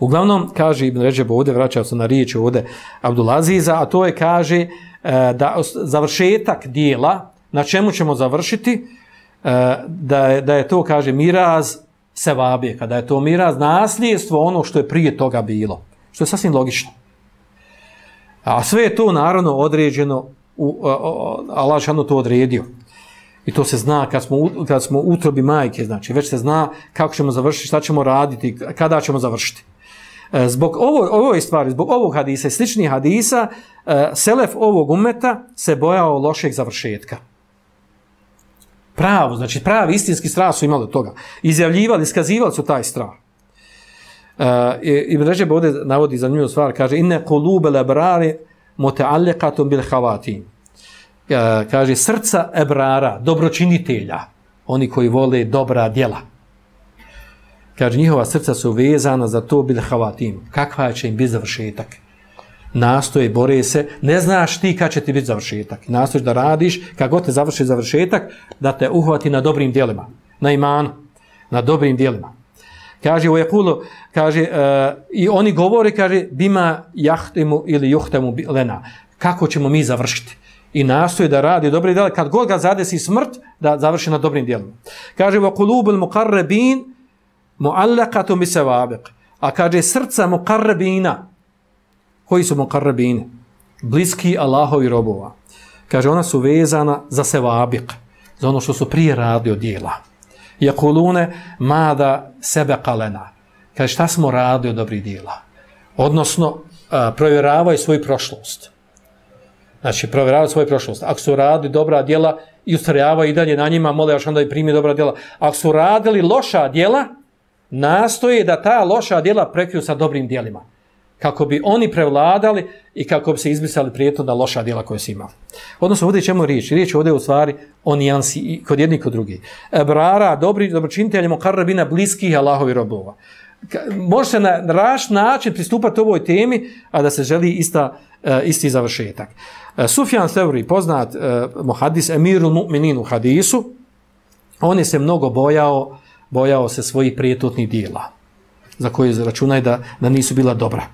Uglavnom, kaže Ibn Ređeb ovdje, vraćao se na riječ ovdje Abdulaziza, a to je, kaže, e, da završetak dijela, na čemu ćemo završiti, e, da je, da je to, kaže, miraz sevabije, kada je to miraz nasljedstvo ono što je prije toga bilo. Što je sasvim logično. A sve je to, naravno, određeno, u, Allah je to odredio. I to se zna kad smo, kad smo utrobi majke, znači već se zna kako ćemo završiti, šta ćemo raditi, kada ćemo završiti. E, zbog ovo, ovoj stvari, zbog ovog hadisa i sličnih hadisa, e, selef ovog umeta se bojao lošeg završetka. Pravo, znači pravi istinski strah su imali od toga. Izjavljivali, skazivali su taj strah. Uh, Ibn Režeb ovdje navodi za stvar, kaže inne kulube lebrari moteallekatum bil havatim. Uh, kaže srca ebrara, dobročinitelja, oni koji vole dobra djela. Kaže, njihova srca su vezana za to bil havatim. Kakva će im biti završetak? Nastoje, bore se, ne znaš ti kad će ti biti završetak. Nastojiš da radiš, kako te završi završetak, da te uhvati na dobrim dijelima. Na imanu, na dobrim dijelima. Kaže, u Jekulu, kaže, uh, i oni govore, kaže, bima jahtemu ili juhtemu lena. Kako ćemo mi završiti? I nastoje da radi dobri djela, kad god ga zadesi smrt, da završi na dobrim dijelima. Kaže, u Kulubul muqarrabin, muallakatu mi se vabek. A kaže srca mukarrabina. Koji su mukarrabine? Bliski Allahovi robova. Kaže ona su vezana za sevabik. Za ono što su prije radio dijela. Jakulune mada sebe kalena. Kaže šta smo radio dobri dijela? Odnosno provjeravaju svoju prošlost. Znači, provjeravaju svoju prošlost. Ako su radili dobra djela i ustrajavaju i dalje na njima, mole još onda i primi dobra djela. Ako su radili loša djela, nastoje da ta loša djela prekriju sa dobrim djelima. Kako bi oni prevladali i kako bi se izbrisali prijetno da loša djela koje su imali. Odnosno, ovdje ćemo riječ. Riječ ovdje u stvari o nijansi i kod jedni kod drugi. Brara, dobri, dobročiniteljima, mokarabina, bliskih Allahovi robova. Može se na raš način pristupati ovoj temi, a da se želi ista, e, isti završetak. E, Sufjan Seuri, poznat e, uh, muhadis, emirul mu'minin u hadisu, on je se mnogo bojao bojao se svojih prijetotnih dijela, za koje računaj da, da nisu bila dobra.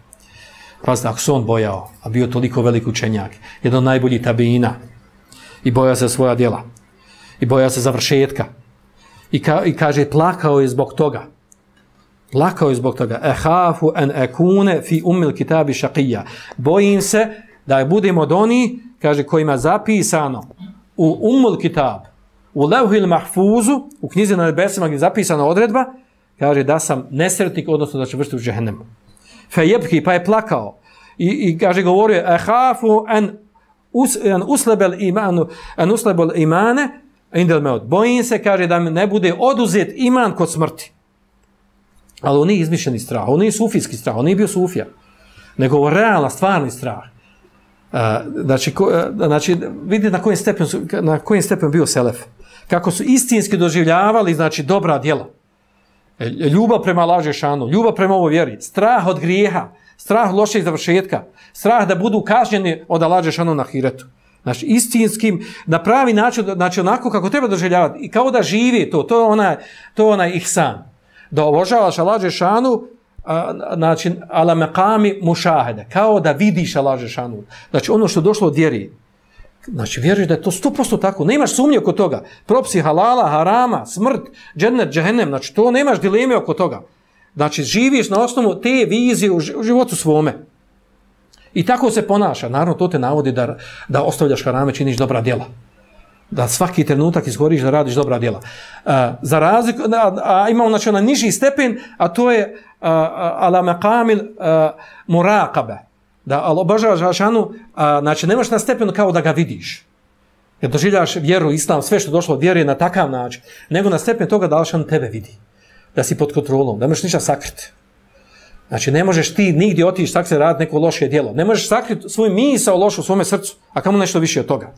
Pazite, ako se on bojao, a bio toliko velik učenjak, jedan od najboljih tabina, i bojao se svoja dijela, i bojao se završetka, i, ka, i kaže, plakao je zbog toga, plakao je zbog toga, ehafu en ekune fi umil kitabi šakija, bojim se da budemo od oni, kaže, kojima zapisano u umul kitab, u levhil mahfuzu, u knjizi na nebesima gdje je zapisana odredba, kaže da sam nesretnik, odnosno da će vršiti u džehennemu. Fe jebki, pa je plakao. I, i kaže, govorio, ehafu en, us, en uslebel imanu, en uslebel imane, indel me od. Bojim se, kaže, da ne bude oduzet iman kod smrti. Ali on nije izmišljeni strah, on nije sufijski strah, on nije bio sufija. Nego realna, stvarni strah. Uh, znači, ko, uh, znači, vidite na kojem stepenu, na kojem stepenu bio Selef kako su istinski doživljavali, znači, dobra djela. E, ljubav prema laže šanu, ljubav prema ovoj vjeri, strah od grijeha, strah od lošeg završetka, strah da budu kažnjeni od laže šanu na hiretu. Znači, istinskim, na pravi način, znači, onako kako treba doživljavati, i kao da živi to, to je onaj, to je onaj ihsan. Da obožavaš Allah šanu, a, znači, ala meqami mušahede, kao da vidiš Allah šanu. Znači, ono što došlo od vjeri, Znači, vjeruješ da je to 100% tako. Nemaš sumnje oko toga. Propsi halala, harama, smrt, džennet, džehennem. Znači, to nemaš dileme oko toga. Znači, živiš na osnovu te vizije u životu svome. I tako se ponaša. Naravno, to te navodi da, da ostavljaš harame, činiš dobra djela. Da svaki trenutak izgoriš da radiš dobra djela. Uh, za razliku, a, a imamo znači, na niži stepen, a to je uh, ala meqamil uh, e, muraqabe da Allah obožavaš Žešanu, a, znači nemaš na stepenu kao da ga vidiš. Jer doživljaš vjeru, islam, sve što došlo od vjere na takav način, nego na stepen toga da Allah tebe vidi. Da si pod kontrolom, da možeš ništa sakriti. Znači, ne možeš ti nigdje otići tako se raditi neko loše djelo. Ne možeš sakriti svoj misao lošu u svome srcu, a kamo nešto više od toga.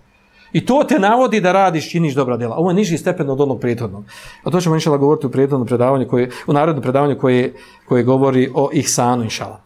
I to te navodi da radiš, činiš dobra djela. Ovo je niži stepen od onog prethodnog. A to ćemo inšala govoriti u prethodnom predavanju, koje, u narodnom predavanju koje, koje govori o ihsanu, inšala.